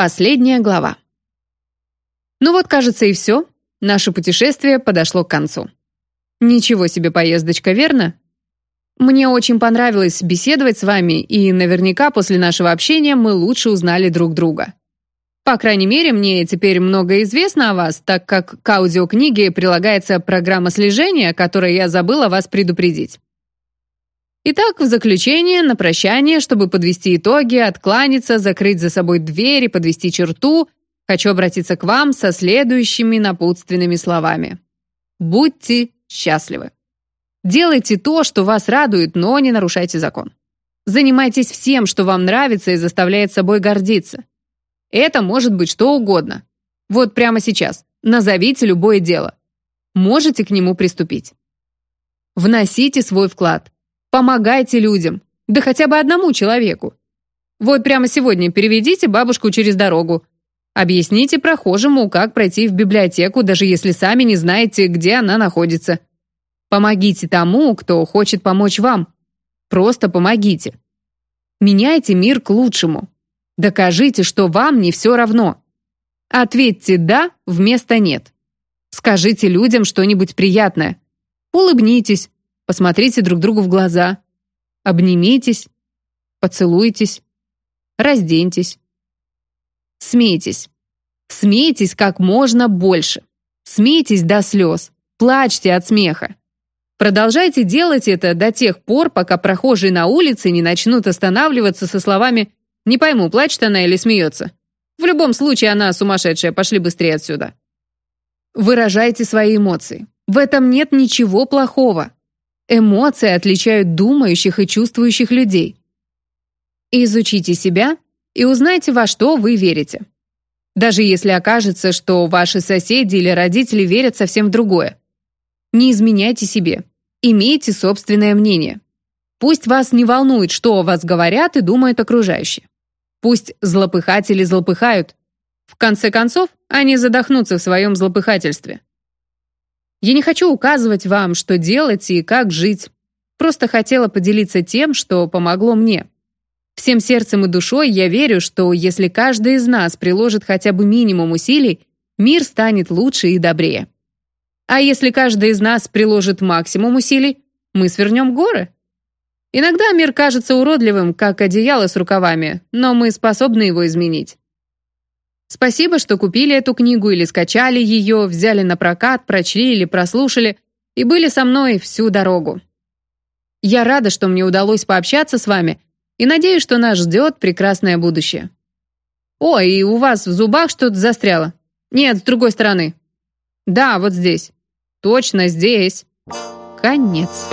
Последняя глава. Ну вот, кажется, и все. Наше путешествие подошло к концу. Ничего себе поездочка, верно? Мне очень понравилось беседовать с вами, и наверняка после нашего общения мы лучше узнали друг друга. По крайней мере, мне теперь много известно о вас, так как к аудиокниге прилагается программа слежения, которой я забыла вас предупредить. Итак, в заключение, на прощание, чтобы подвести итоги, откланяться, закрыть за собой дверь и подвести черту, хочу обратиться к вам со следующими напутственными словами. Будьте счастливы. Делайте то, что вас радует, но не нарушайте закон. Занимайтесь всем, что вам нравится и заставляет собой гордиться. Это может быть что угодно. Вот прямо сейчас. Назовите любое дело. Можете к нему приступить. Вносите свой вклад. Помогайте людям. Да хотя бы одному человеку. Вот прямо сегодня переведите бабушку через дорогу. Объясните прохожему, как пройти в библиотеку, даже если сами не знаете, где она находится. Помогите тому, кто хочет помочь вам. Просто помогите. Меняйте мир к лучшему. Докажите, что вам не все равно. Ответьте «да» вместо «нет». Скажите людям что-нибудь приятное. Улыбнитесь, посмотрите друг другу в глаза. Обнимитесь, поцелуйтесь, разденьтесь. Смейтесь. Смейтесь как можно больше. Смейтесь до слез. Плачьте от смеха. Продолжайте делать это до тех пор, пока прохожие на улице не начнут останавливаться со словами не пойму, плачет она или смеется. В любом случае, она сумасшедшая, пошли быстрее отсюда. Выражайте свои эмоции. В этом нет ничего плохого. Эмоции отличают думающих и чувствующих людей. Изучите себя и узнайте, во что вы верите. Даже если окажется, что ваши соседи или родители верят совсем в другое. Не изменяйте себе. Имейте собственное мнение. Пусть вас не волнует, что о вас говорят и думают окружающие. Пусть злопыхатели злопыхают. В конце концов, они задохнутся в своем злопыхательстве. Я не хочу указывать вам, что делать и как жить. Просто хотела поделиться тем, что помогло мне. Всем сердцем и душой я верю, что если каждый из нас приложит хотя бы минимум усилий, мир станет лучше и добрее. А если каждый из нас приложит максимум усилий, мы свернем горы. Иногда мир кажется уродливым, как одеяло с рукавами, но мы способны его изменить. Спасибо, что купили эту книгу или скачали ее, взяли на прокат, прочли или прослушали и были со мной всю дорогу. Я рада, что мне удалось пообщаться с вами и надеюсь, что нас ждет прекрасное будущее. О, и у вас в зубах что-то застряло. Нет, с другой стороны. Да, вот здесь. Точно здесь. Конец.